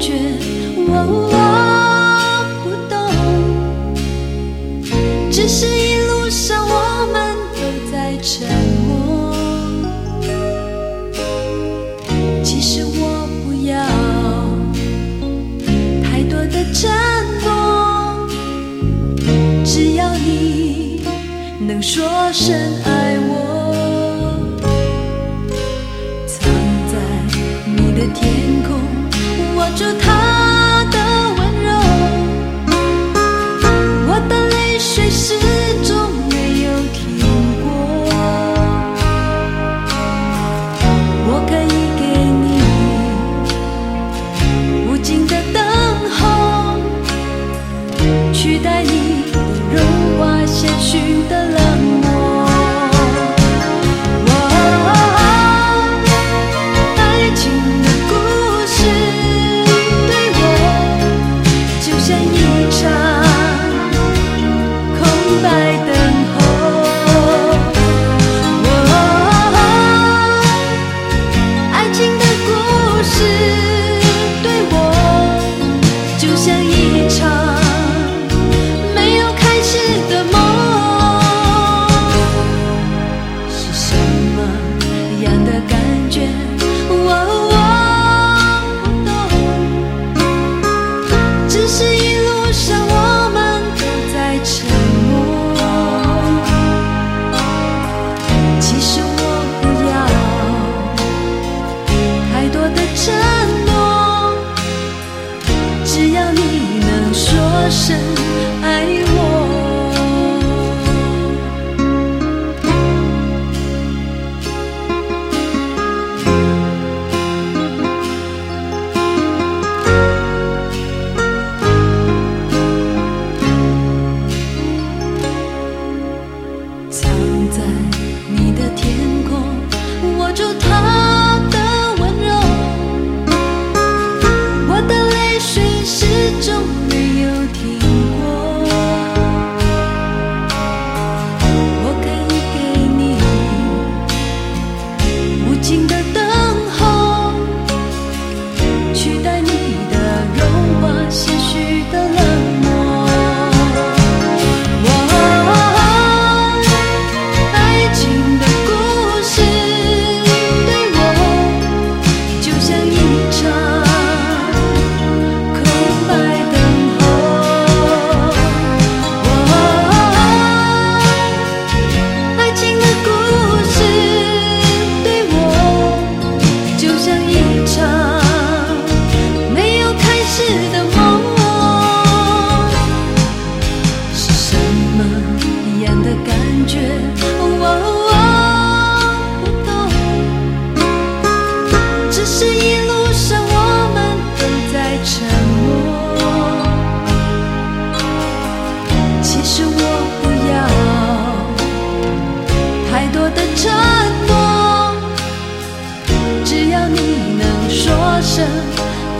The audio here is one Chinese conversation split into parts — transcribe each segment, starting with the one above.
觉，我不懂，只是一路上我们都在沉默。其实我不要太多的承诺，只要你能说声爱我，藏在你的天空。场没有开始的身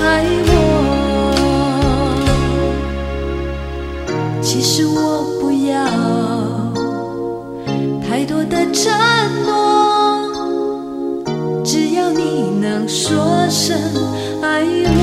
爱我。其实我不要太多的承诺只要你能说声爱我。